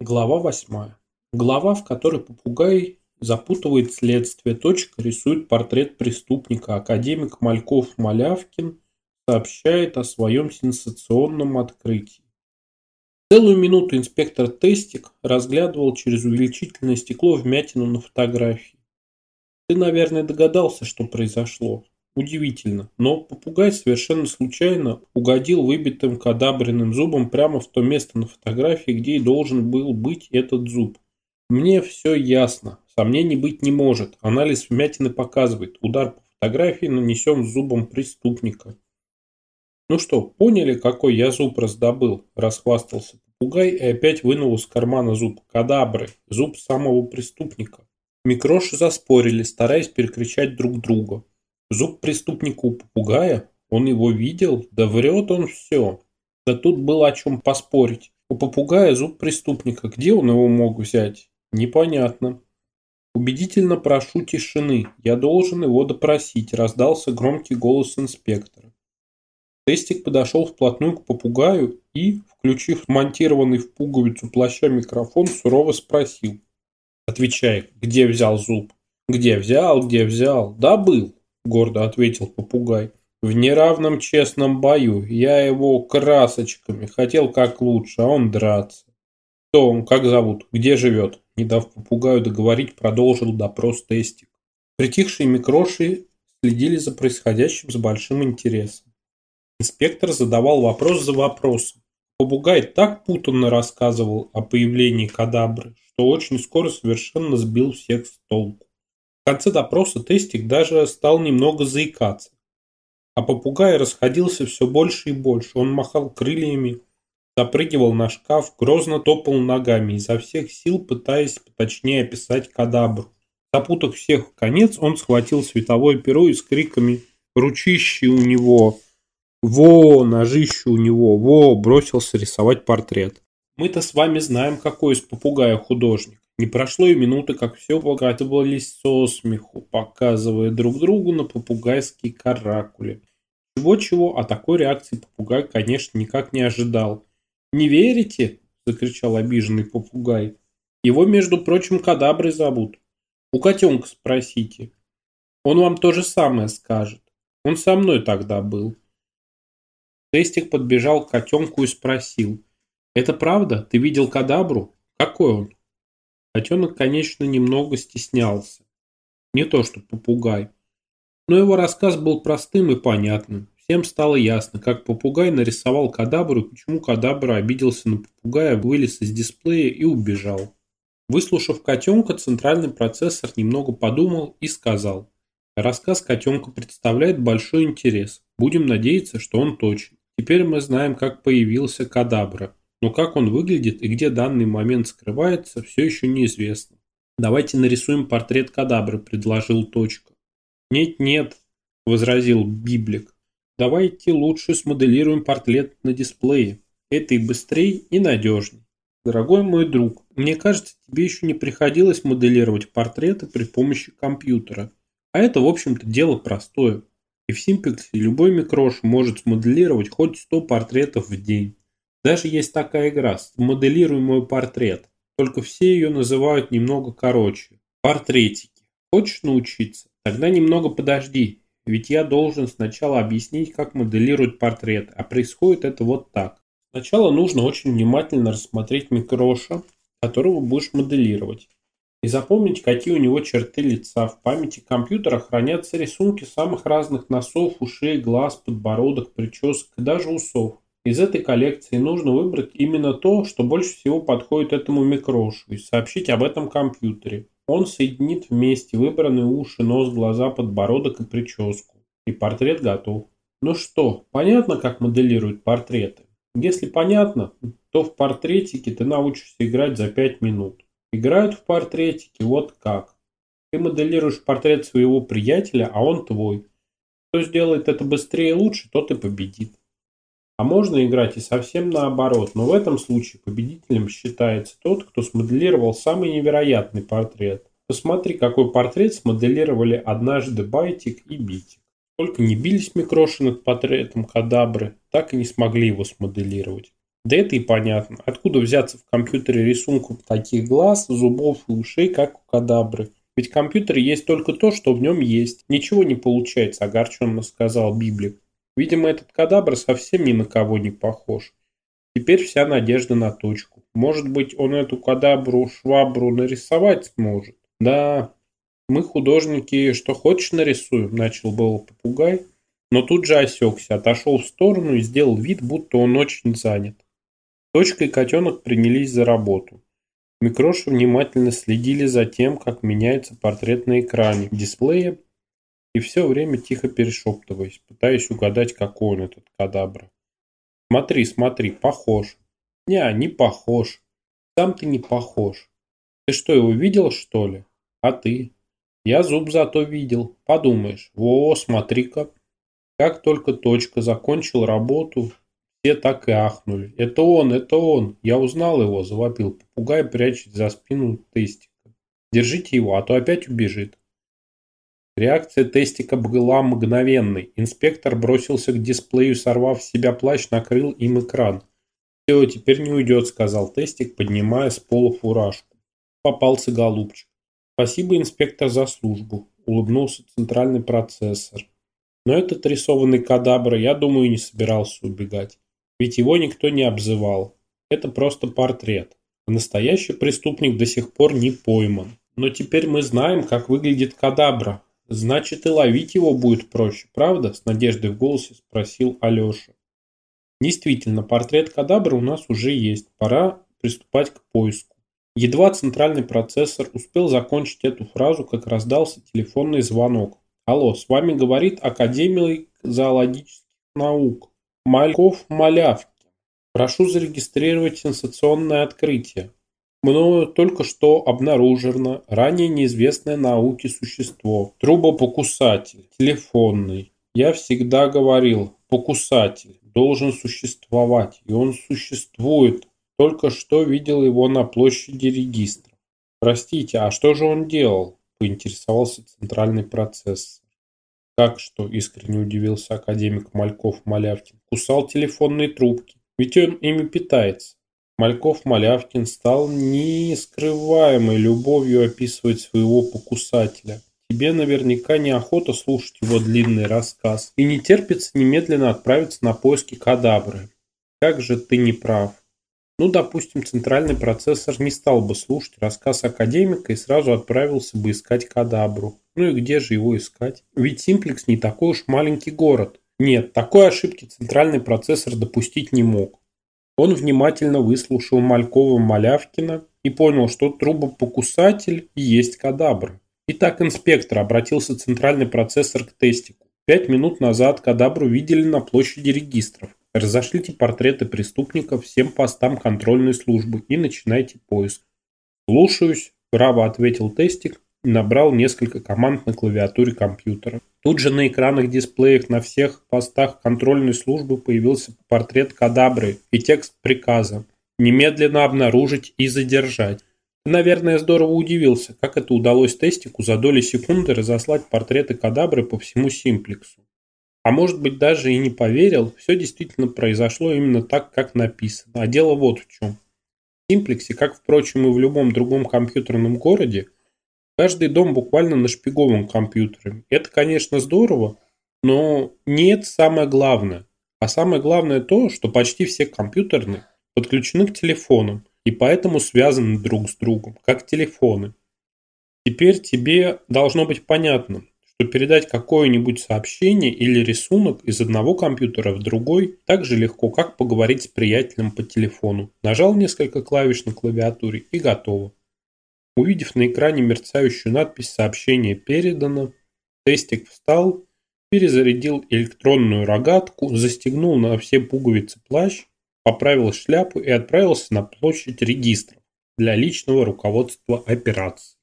Глава восьмая. Глава, в которой попугай запутывает следствие. Точка рисует портрет преступника. Академик Мальков-Малявкин сообщает о своем сенсационном открытии. Целую минуту инспектор Тестик разглядывал через увеличительное стекло вмятину на фотографии. Ты, наверное, догадался, что произошло. Удивительно, но попугай совершенно случайно угодил выбитым кадабренным зубом прямо в то место на фотографии, где и должен был быть этот зуб. Мне все ясно, сомнений быть не может. Анализ вмятины показывает, удар по фотографии нанесен зубом преступника. Ну что, поняли, какой я зуб раздобыл? Расхвастался попугай и опять вынул из кармана зуб. Кадабры, зуб самого преступника. Микроши заспорили, стараясь перекричать друг друга. Зуб преступника у попугая? Он его видел? Да врет он все. Да тут было о чем поспорить. У попугая зуб преступника. Где он его мог взять? Непонятно. Убедительно прошу тишины. Я должен его допросить. Раздался громкий голос инспектора. Тестик подошел вплотную к попугаю и, включив монтированный в пуговицу плаща микрофон, сурово спросил. Отвечай, где взял зуб? Где взял, где взял? Да был гордо ответил попугай. В неравном честном бою я его красочками хотел как лучше, а он драться. Кто он, как зовут, где живет? Не дав попугаю договорить, продолжил допрос тестик. Притихшие микроши следили за происходящим с большим интересом. Инспектор задавал вопрос за вопросом. Попугай так путанно рассказывал о появлении кадабры, что очень скоро совершенно сбил всех с толку. Конце допроса Тестик даже стал немного заикаться. А попугай расходился все больше и больше. Он махал крыльями, запрыгивал на шкаф, грозно топал ногами, изо всех сил пытаясь поточнее описать кадабру. Запутав всех в конец, он схватил световое перо и с криками «Ручище у него!» «Во! Ножище у него! Во!» бросился рисовать портрет. Мы-то с вами знаем, какой из попугая художник. Не прошло и минуты, как все покатывались со смеху, показывая друг другу на попугайские каракули. Чего-чего, а такой реакции попугай, конечно, никак не ожидал. «Не верите?» – закричал обиженный попугай. «Его, между прочим, кадаброй зовут. У котенка спросите. Он вам то же самое скажет. Он со мной тогда был». Тестик подбежал к котенку и спросил. «Это правда? Ты видел кадабру? Какой он?» Котенок, конечно, немного стеснялся. Не то что попугай. Но его рассказ был простым и понятным. Всем стало ясно, как попугай нарисовал кадабру почему кадабра обиделся на попугая, вылез из дисплея и убежал. Выслушав котенка, центральный процессор немного подумал и сказал. Рассказ котенка представляет большой интерес. Будем надеяться, что он точен. Теперь мы знаем, как появился кадабра. Но как он выглядит и где данный момент скрывается, все еще неизвестно. «Давайте нарисуем портрет кадабры», – предложил Точка. «Нет-нет», – возразил Библик. «Давайте лучше смоделируем портрет на дисплее. Это и быстрее, и надежнее. Дорогой мой друг, мне кажется, тебе еще не приходилось моделировать портреты при помощи компьютера. А это, в общем-то, дело простое. И в Simplex любой микрош может смоделировать хоть 100 портретов в день. Даже есть такая игра «Моделируй мой портрет», только все ее называют немного короче. Портретики. Хочешь научиться? Тогда немного подожди, ведь я должен сначала объяснить, как моделируют портрет, а происходит это вот так. Сначала нужно очень внимательно рассмотреть микроша, которого будешь моделировать, и запомнить, какие у него черты лица. В памяти компьютера хранятся рисунки самых разных носов, ушей, глаз, подбородок, причесок и даже усов. Из этой коллекции нужно выбрать именно то, что больше всего подходит этому микрошу и сообщить об этом компьютере. Он соединит вместе выбранные уши, нос, глаза, подбородок и прическу. И портрет готов. Ну что, понятно, как моделируют портреты? Если понятно, то в портретике ты научишься играть за 5 минут. Играют в портретике вот как. Ты моделируешь портрет своего приятеля, а он твой. Кто сделает это быстрее и лучше, тот и победит. А можно играть и совсем наоборот, но в этом случае победителем считается тот, кто смоделировал самый невероятный портрет. Посмотри, какой портрет смоделировали однажды Байтик и Битик. Только не бились микроши над портретом Кадабры, так и не смогли его смоделировать. Да это и понятно. Откуда взяться в компьютере рисунку таких глаз, зубов и ушей, как у кадабры? Ведь в компьютере есть только то, что в нем есть. Ничего не получается, огорченно сказал Библик. Видимо, этот кадабр совсем ни на кого не похож. Теперь вся надежда на точку. Может быть, он эту кадабру, швабру нарисовать сможет? Да, мы, художники, что хочешь нарисуем, начал был попугай, но тут же осекся, отошел в сторону и сделал вид, будто он очень занят. Точка и котенок принялись за работу. Микроши внимательно следили за тем, как меняется портрет на экране, дисплея, и все время тихо перешептываясь, пытаясь угадать, какой он этот кадабра. «Смотри, смотри, похож». «Не, не похож. Сам ты не похож. Ты что, его видел, что ли? А ты?» «Я зуб зато видел. Подумаешь, во, смотри-ка». Как только точка закончил работу, все так и ахнули. «Это он, это он! Я узнал его!» – завопил попугай, прячась за спину тестика. «Держите его, а то опять убежит». Реакция тестика была мгновенной. Инспектор бросился к дисплею, сорвав с себя плащ, накрыл им экран. «Все, теперь не уйдет», – сказал тестик, поднимая с пола фуражку. Попался голубчик. «Спасибо, инспектор, за службу», – улыбнулся центральный процессор. Но этот рисованный кадабра, я думаю, не собирался убегать. Ведь его никто не обзывал. Это просто портрет. А настоящий преступник до сих пор не пойман. Но теперь мы знаем, как выглядит кадабра. Значит, и ловить его будет проще, правда? С надеждой в голосе спросил Алеша. Действительно, портрет кадабра у нас уже есть. Пора приступать к поиску. Едва центральный процессор успел закончить эту фразу, как раздался телефонный звонок. Алло, с вами говорит Академик зоологических наук. Мальков Малявки. Прошу зарегистрировать сенсационное открытие. Мною только что обнаружено ранее неизвестное науке существо. Трубопокусатель. Телефонный. Я всегда говорил, покусатель должен существовать. И он существует. Только что видел его на площади регистра. Простите, а что же он делал? Поинтересовался центральный процессор. Как что, искренне удивился академик Мальков-Малявкин. Кусал телефонные трубки. Ведь он ими питается. Мальков-Малявкин стал нескрываемой любовью описывать своего покусателя. Тебе наверняка неохота слушать его длинный рассказ, и не терпится немедленно отправиться на поиски кадабры. Как же ты не прав. Ну, допустим, центральный процессор не стал бы слушать рассказ академика и сразу отправился бы искать кадабру. Ну и где же его искать? Ведь Симплекс не такой уж маленький город. Нет, такой ошибки центральный процессор допустить не мог. Он внимательно выслушал Малькова-Малявкина и понял, что трубопокусатель и есть кадабра. Итак, инспектор обратился центральный процессор к тестику. Пять минут назад кадабру видели на площади регистров. Разошлите портреты преступников всем постам контрольной службы и начинайте поиск. «Слушаюсь», – браво ответил тестик набрал несколько команд на клавиатуре компьютера. Тут же на экранах дисплеях на всех постах контрольной службы появился портрет кадабры и текст приказа «Немедленно обнаружить и задержать». Ты, наверное, здорово удивился, как это удалось тестику за доли секунды разослать портреты кадабры по всему симплексу. А может быть даже и не поверил, все действительно произошло именно так, как написано. А дело вот в чем. В симплексе, как, впрочем, и в любом другом компьютерном городе, Каждый дом буквально нашпигован компьютерами. Это, конечно, здорово, но не это самое главное. А самое главное то, что почти все компьютерные подключены к телефонам и поэтому связаны друг с другом, как телефоны. Теперь тебе должно быть понятно, что передать какое-нибудь сообщение или рисунок из одного компьютера в другой так же легко, как поговорить с приятелем по телефону. Нажал несколько клавиш на клавиатуре и готово. Увидев на экране мерцающую надпись «Сообщение передано», тестик встал, перезарядил электронную рогатку, застегнул на все пуговицы плащ, поправил шляпу и отправился на площадь регистров для личного руководства операции.